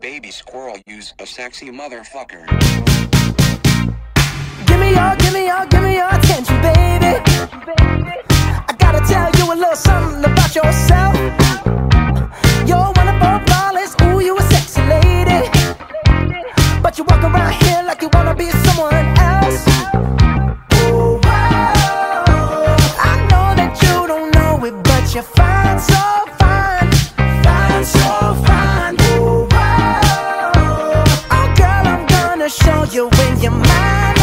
Baby squirrel use a sexy motherfucker. Give me your, give me you when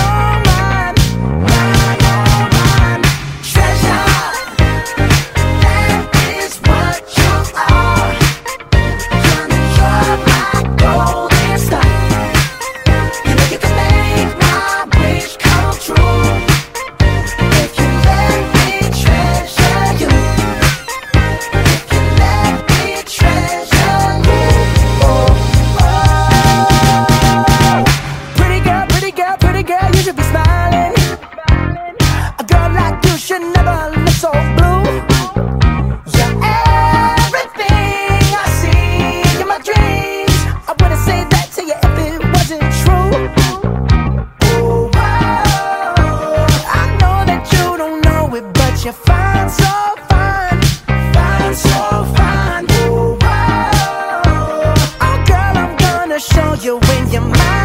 you should never look so blue. You're everything I see in my dreams. I wouldn't say that to you if it wasn't true. Whoa. I know that you don't know it, but you're fine, so fine, fine, so fine. Oh, girl, I'm gonna show you when you're mine.